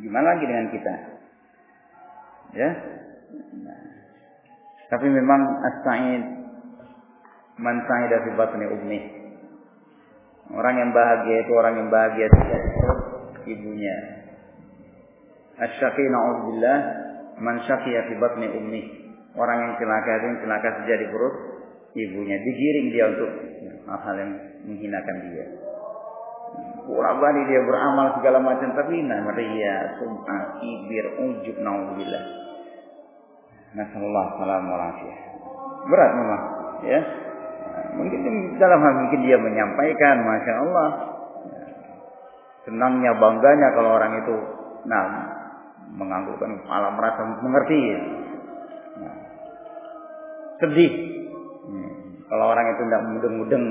Gimana lagi dengan kita? Ya. Nah. Tapi memang as-sa'id man sa'ida fi batni ummi. Orang yang bahagia itu orang yang bahagia tidak ibunya. Asy-syaqi na'udzubillah man syaqiya fi batni ummi. Orang yang celaka itu yang celaka saja di perut ibunya. Digiring dia untuk hal-hal yang menghinakan dia. Kurang balik dia beramal segala macam tapi nah ria, sum'ah, kibir, ujub, naudzubillah. Nasallallahu alaihi Berat memang, ya. Mungkin dalam hal mungkin dia menyampaikan, masya Allah, senangnya bangganya kalau orang itu, nah menganggukkan kepala merasa mengerti. Ya sedih. Hmm. Kalau orang itu tidak mudeng-mudeng,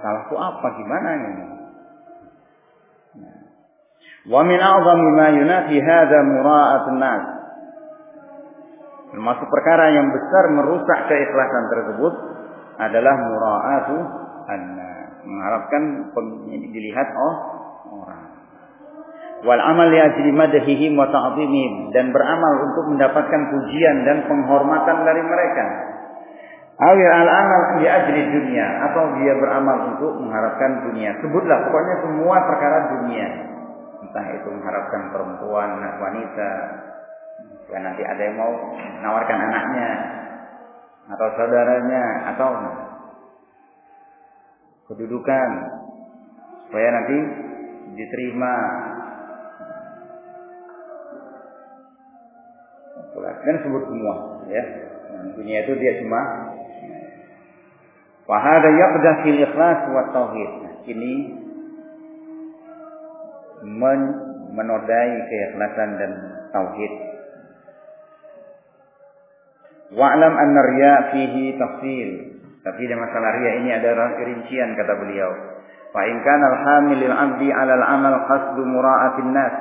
salahku apa gimana ini? Wa min a'zami ma yunafi hadha mura'atun nas. Termasuk perkara yang besar merusak keikhlasan tersebut adalah mura'atu annas. Mengharapkan dilihat oh wal amal li ajli madhihim wa ta'zimihim. Dan beramal untuk mendapatkan pujian dan penghormatan dari mereka. Awil al amal li ajli dunia. Atau dia beramal untuk mengharapkan dunia. Sebutlah pokoknya semua perkara dunia. Entah itu mengharapkan perempuan, wanita, ya nanti ada yang mau menawarkan anaknya. Atau saudaranya. Atau kedudukan. Supaya nanti diterima dan sebut semua ya dunia itu dia cuma wahada yaqdah fil ikhlas wa tauhid nah, ini men menodai keikhlasan dan tauhid. Wa'lam anna riya fihi tafsil. Tapi di masalah riya ini ada rincian kata beliau. Fa in kana al-hamil lil 'abdi 'ala al-amal qasdu mura'atin nas.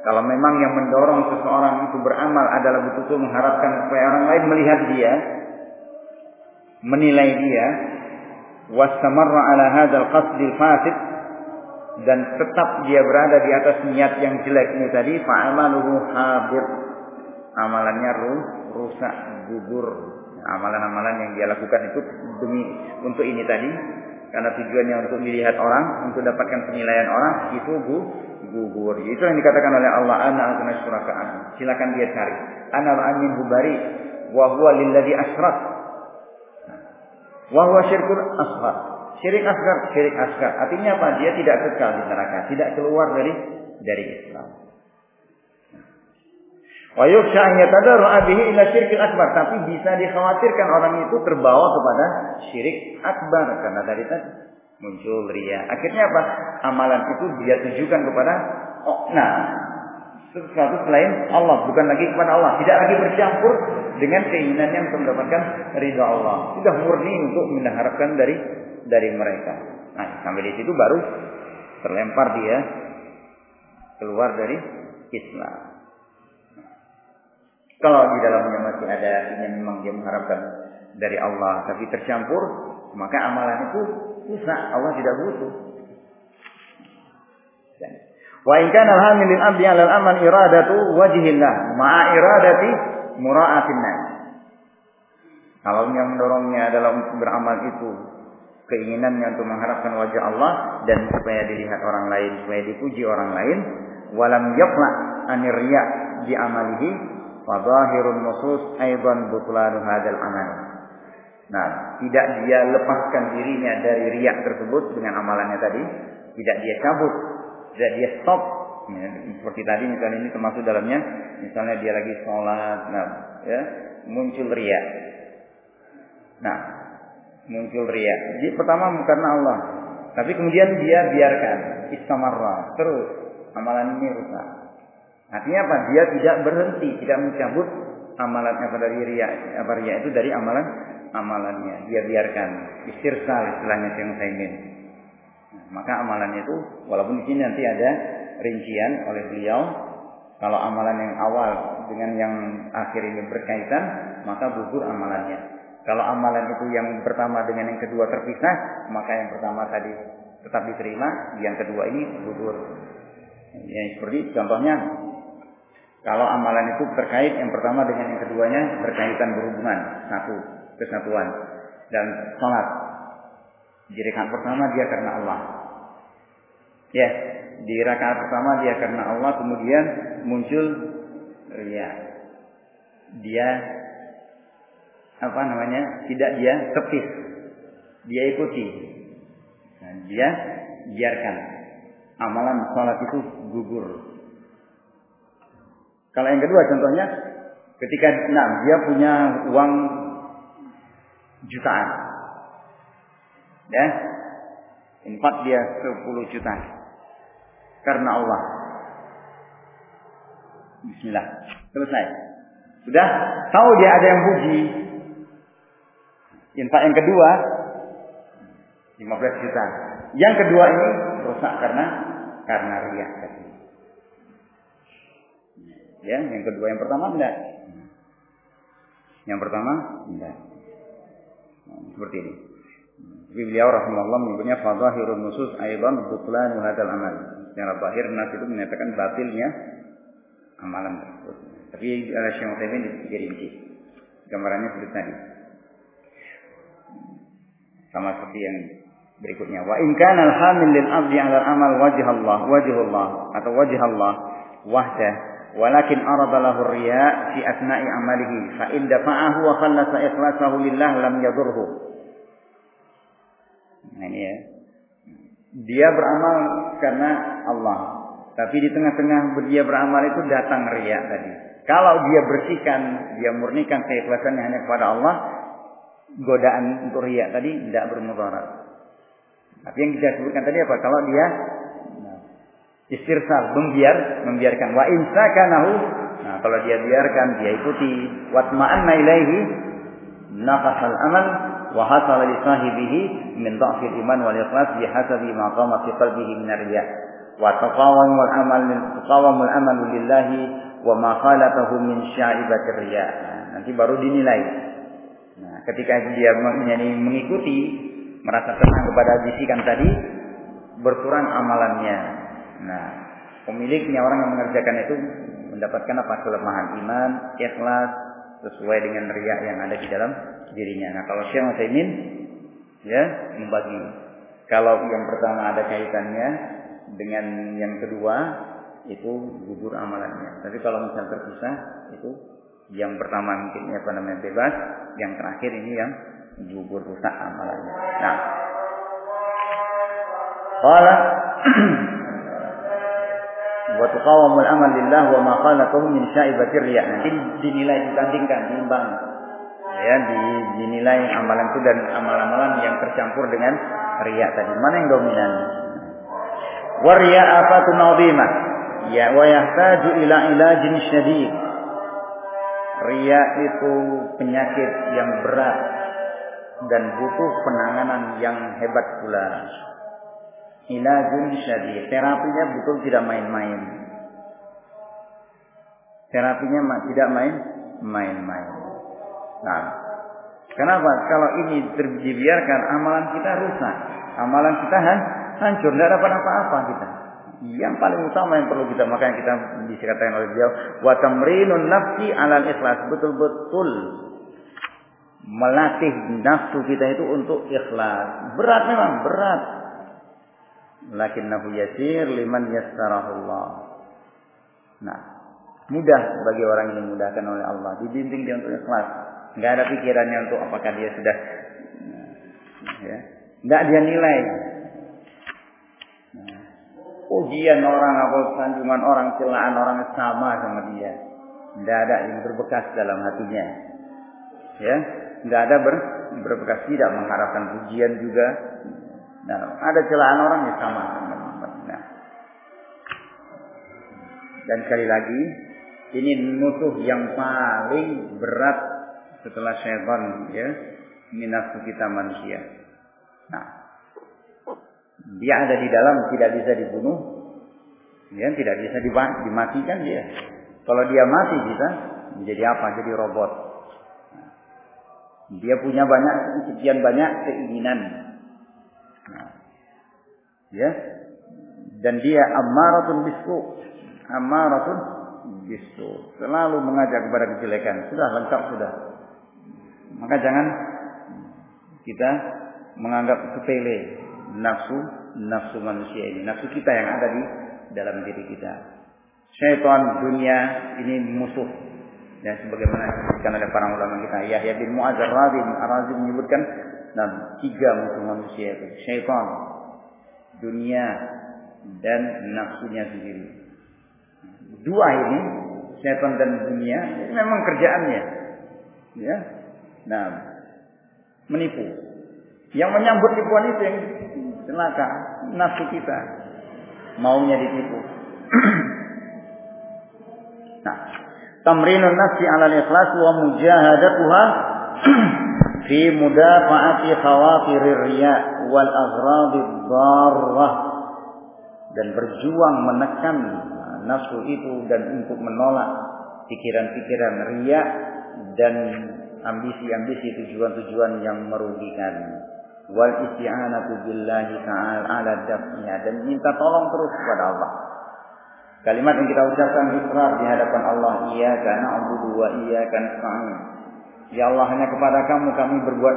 Kalau memang yang mendorong seseorang itu beramal adalah betul-betul mengharapkan supaya orang lain melihat dia, menilai dia, wastamarra ala hadzal qasdil fasid dan tetap dia berada di atas niat yang jelek ini tadi fa'amaluhu habir amalannya rusak gugur. Amalan-amalan yang dia lakukan itu demi untuk ini tadi. Karena tujuannya untuk dilihat orang untuk dapatkan penilaian orang itu gugur itu yang dikatakan oleh Allah ana agna syurakaan silakan dia cari. Ana amin hubari wa huwa lilladzi asrak wa huwa syirkun asghar. Syirik asgar, syirik asgar. Artinya apa? Dia tidak kekal di neraka, tidak keluar dari dari Islam. Wa yukhsha an yatadarra bihi ila syirkil akbar, tapi bisa dikhawatirkan orang itu terbawa kepada syirik akbar. Karena dari tadi muncul ria. Akhirnya apa? Amalan itu dia tujukan kepada nah sesuatu selain Allah, bukan lagi kepada Allah, tidak lagi bercampur dengan keinginannya untuk mendapatkan ridha Allah. Sudah murni untuk mengharapkan dari dari mereka. Nah, sampai di situ baru terlempar dia keluar dari Islam. Kalau di dalamnya masih ada yang memang dia mengharapkan dari Allah tapi tercampur, maka amalan itu rusak. Allah tidak butuh. Wa in kana al-hamil abdi 'ala al-amal iradatu wajhillah ma'a iradati mura'atin nas. Kalau yang mendorongnya adalah untuk beramal itu keinginannya untuk mengharapkan wajah Allah dan supaya dilihat orang lain, supaya dipuji orang lain, walam yaqla anir riya di amalihi fadhahirun nusus aidan butlanu hadzal amal. Nah, tidak dia lepaskan dirinya dari riak tersebut dengan amalannya tadi, tidak dia cabut, tidak dia stop. Ya, seperti tadi misalnya ini termasuk dalamnya, misalnya dia lagi sholat, nah, ya, muncul riak. Nah, muncul ria. Jadi pertama karena Allah, tapi kemudian dia biarkan istamarra terus amalan ini rusak. Artinya apa? Dia tidak berhenti, tidak mencabut amalannya pada ria, apa ria itu dari amalan amalannya. Dia biarkan istirsal istilahnya yang saya ingin. Nah, maka amalan itu walaupun di sini nanti ada rincian oleh beliau kalau amalan yang awal dengan yang akhir ini berkaitan maka gugur amalannya. Kalau amalan itu yang pertama dengan yang kedua terpisah, maka yang pertama tadi tetap diterima, yang kedua ini gugur. Yang seperti contohnya, kalau amalan itu terkait yang pertama dengan yang keduanya berkaitan berhubungan satu kesatuan dan sholat. Di rakaat pertama dia karena Allah. Ya, di rakaat pertama dia karena Allah, kemudian muncul ria. Dia apa namanya tidak dia tepis dia ikuti nah, dia biarkan amalan sholat itu gugur kalau yang kedua contohnya ketika nah, dia punya uang jutaan ya infak dia 10 juta karena Allah Bismillah selesai sudah tahu dia ada yang puji Infak yang kedua 15 juta. Yang kedua ini rusak karena karena riak tadi. Ya, yang kedua yang pertama enggak. Yang pertama enggak. Nah, seperti ini. Tapi beliau rahimahullah menyebutnya fadhahirun nusus aidan butlan hadal amal. Secara bahir nas itu menyatakan batilnya amalan tersebut. Tapi ada Syekh Utsaimin dirinci. Gambarannya seperti tadi. Sama seperti yang berikutnya. Wa in kana al-hamil lil 'abdi 'ala al-amal wajh Allah, wajhullah atau wajh Allah wahdah walakin arada lahu riya fi asna'i amalihi fa in dafa'ahu wa khallasa ikhlasahu lillah lam yadurhu. Nah ini ya. Dia beramal karena Allah. Tapi di tengah-tengah dia beramal itu datang riya tadi. Kalau dia bersihkan, dia murnikan keikhlasannya hanya kepada Allah, godaan untuk riak tadi tidak bermudarat. Tapi yang kita sebutkan tadi apa? Kalau dia istirsal, membiar, membiarkan. Wa insakanahu, nah kalau dia biarkan, dia ikuti. Watma'anna ilaihi, naqasal amal, wa hasala li sahibihi min dha'fil iman wal ikhlas bihasabi ma qama fi qalbihi min ar-riya. Wa taqawamul amal taqawamul amal lillahi wa ma khalaqahu min sya'ibatir riya. Nah, nanti baru dinilai. Nah, ketika dia mengikuti merasa tenang kepada bisikan tadi, berkurang amalannya. Nah, pemiliknya orang yang mengerjakan itu mendapatkan apa? Kelemahan iman, ikhlas, sesuai dengan riak yang ada di dalam dirinya. Nah, kalau Syekh Utsaimin ya membagi. Kalau yang pertama ada kaitannya dengan yang kedua itu gugur amalannya. Tapi kalau misal terpisah itu yang pertama mungkin apa namanya bebas, yang terakhir ini yang gugur rusak amalannya. Nah, qala wa tuqawamul amal lillah wa ma khalaqahu min syaibatir riya. Nanti dinilai dibandingkan, diimbang. Ya, dinilai amalan itu dan amal-amalan yang tercampur dengan riya tadi. Mana yang dominan? Wa riya afatun 'azimah. Ya, wa yahtaju ila ilajin syadid. Riya itu penyakit yang berat dan butuh penanganan yang hebat pula ilajun syadid. Terapinya betul tidak main-main. Terapinya tidak main main-main. Nah, kenapa? Kalau ini dibiarkan amalan kita rusak, amalan kita hancur, tidak dapat apa-apa kita. Yang paling utama yang perlu kita makanya kita dikatakan oleh beliau wa tamrinun nafsi alal ikhlas betul-betul melatih nafsu kita itu untuk ikhlas. Berat memang, berat lakinnahu yasir liman yassarahullah. Nah, mudah bagi orang yang dimudahkan oleh Allah. Dibimbing dia untuk ikhlas. Enggak ada pikirannya untuk apakah dia sudah ya. Enggak dia nilai. Nah, ujian orang apa sanjungan orang celaan orang sama sama dia. Enggak ada yang berbekas dalam hatinya. Ya, enggak ada ber, berbekas tidak mengharapkan pujian juga Nah, ada celaan orang yang sama. Nah. Dan sekali lagi, ini musuh yang paling berat setelah syaitan ya, minat kita manusia. Nah, dia ada di dalam tidak bisa dibunuh, ya tidak bisa dimatikan dia. Kalau dia mati bisa menjadi apa? Jadi robot. Dia punya banyak sekian banyak keinginan Ya. Dan dia ammaratun bisu. Ammaratun bisu. Selalu mengajak kepada kejelekan. Sudah lengkap sudah. Maka jangan kita menganggap sepele nafsu nafsu manusia ini, nafsu kita yang ada di dalam diri kita. Syaitan dunia ini musuh dan sebagaimana disebutkan oleh para ulama kita Yahya bin Mu'adz Ar-Razi menyebutkan nah, tiga musuh manusia itu syaitan dunia dan nafsunya sendiri. Dua ini, setan dan dunia, ini memang kerjaannya. Ya. Nah, menipu. Yang menyambut tipuan itu yang celaka, nafsu kita. Maunya ditipu. nah, tamrinun nafsi 'ala al-ikhlas wa mujahadatuha fi mudafa'ati khawafirir riya' wal aghradi dharrah dan berjuang menekan nafsu itu dan untuk menolak pikiran-pikiran riya dan ambisi-ambisi tujuan-tujuan yang merugikan. Wal isti'anatu billahi ta'ala ala dafnya. Dan minta tolong terus kepada Allah. Kalimat yang kita ucapkan ikrar di hadapan Allah. Iya karena na'budu wa iyyaka nasta'in ya Allah hanya kepada kamu kami berbuat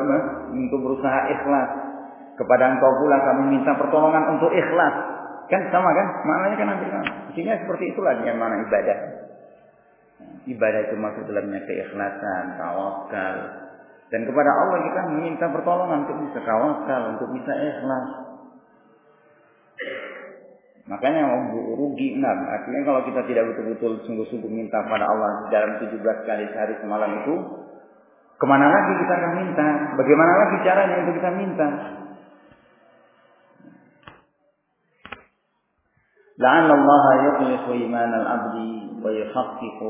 untuk berusaha ikhlas kepada engkau pula kami minta pertolongan untuk ikhlas. Kan sama kan? Maknanya kan hampir sama. Intinya seperti itulah yang mana ibadah. Ibadah itu masuk dalamnya keikhlasan, tawakal. Dan kepada Allah kita meminta pertolongan untuk bisa tawakal, untuk bisa ikhlas. Makanya rugi enam. Artinya kalau kita tidak betul-betul sungguh-sungguh minta pada Allah dalam 17 kali sehari semalam itu, kemana lagi kita akan minta? Bagaimana lagi caranya untuk kita minta? لعل الله يخلص إيمان العبد ويحقق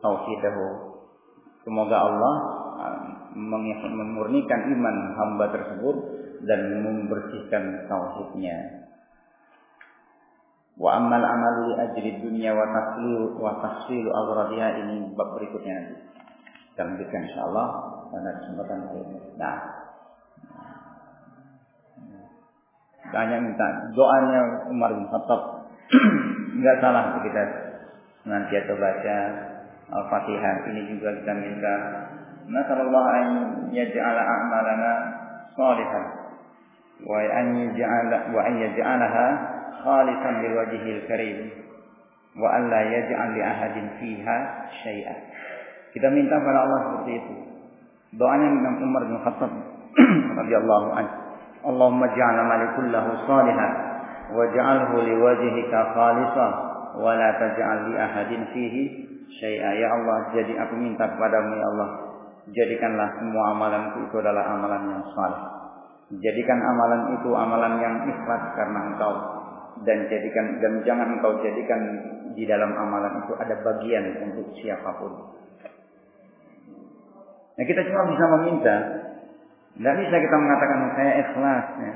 توحيده Semoga Allah memurnikan iman hamba tersebut dan membersihkan tauhidnya. Wa amal amalu li ajri dunya wa tahsil wa tahsil aghradiha ini bab berikutnya nanti. Kita lanjutkan insyaallah pada kesempatan ini. Nah. Tanya minta doanya Umar bin Khattab. Enggak salah kita nanti atau baca Al-Fatihah ini juga kita minta nasallallahu an yaj'ala a'malana salihan wa an yaj'ala wa an yaj'alaha khalisan liwajhil karim wa an la yaj'al li ahadin fiha syai'a. Kita minta pada Allah seperti itu. Doanya Imam Umar bin Khattab radhiyallahu anhu. Allahumma ja'al amali kullahu salihan waj'alhu liwajhika khalisan wa la taj'al li ahadin fihi syai'a. Ya Allah, jadi aku minta kepadamu ya Allah, jadikanlah semua amalanku itu adalah amalan yang saleh. Jadikan amalan itu amalan yang ikhlas karena Engkau dan jadikan dan jangan Engkau jadikan di dalam amalan itu ada bagian untuk siapa pun. Nah, kita cuma bisa meminta. Tidak bisa kita mengatakan saya ikhlas. Ya.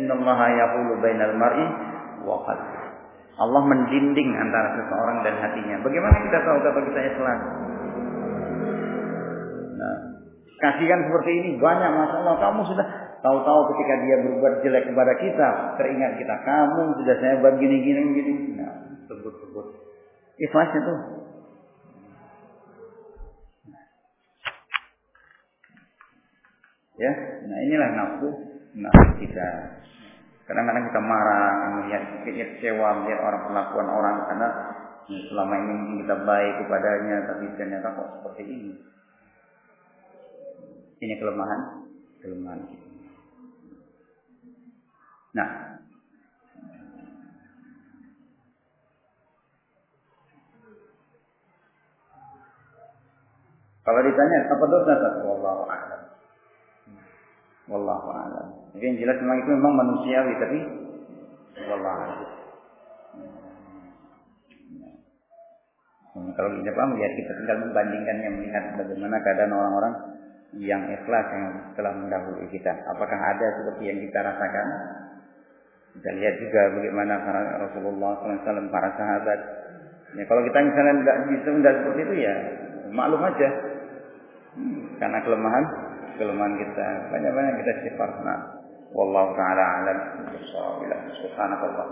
Innallaha yaqulu bainal mar'i wa. Allah mendinding antara seseorang dan hatinya. Bagaimana kita tahu kalau kita ikhlas? Nah, kasihan seperti ini banyak masalah. Kamu sudah tahu-tahu ketika dia berbuat jelek kepada kita, teringat kita, kamu sudah saya buat gini gini. Nah, sebut-sebut. Ikhlas itu. Ya, nah inilah nafsu, nafsu kita. Kadang-kadang kita marah, melihat kecewa, melihat orang perlakuan orang karena selama ini kita baik kepadanya, tapi ternyata kok seperti ini. Ini kelemahan, kelemahan kita. Nah, kalau ditanya apa dosa satu Allah. Wallahu a'lam. Jadi yang jelas memang itu memang manusiawi tapi wallahu a'lam. Hmm, kalau kita paham ya kita tinggal membandingkannya melihat bagaimana keadaan orang-orang yang ikhlas yang telah mendahului kita. Apakah ada seperti yang kita rasakan? Kita lihat juga bagaimana para Rasulullah SAW, para sahabat. Ya, kalau kita misalnya tidak bisa tidak seperti itu ya maklum aja. Hmm, karena kelemahan kelemahan kita. Banyak-banyak kita istighfar. Nah, wallahu taala alam. Subhanallah.